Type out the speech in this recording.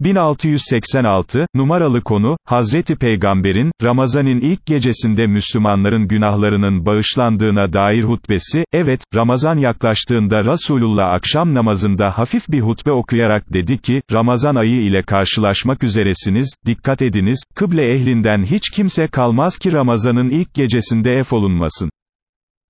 1686, numaralı konu, Hazreti Peygamber'in, Ramazan'ın ilk gecesinde Müslümanların günahlarının bağışlandığına dair hutbesi, evet, Ramazan yaklaştığında Resulullah akşam namazında hafif bir hutbe okuyarak dedi ki, Ramazan ayı ile karşılaşmak üzeresiniz, dikkat ediniz, kıble ehlinden hiç kimse kalmaz ki Ramazan'ın ilk gecesinde ef olunmasın.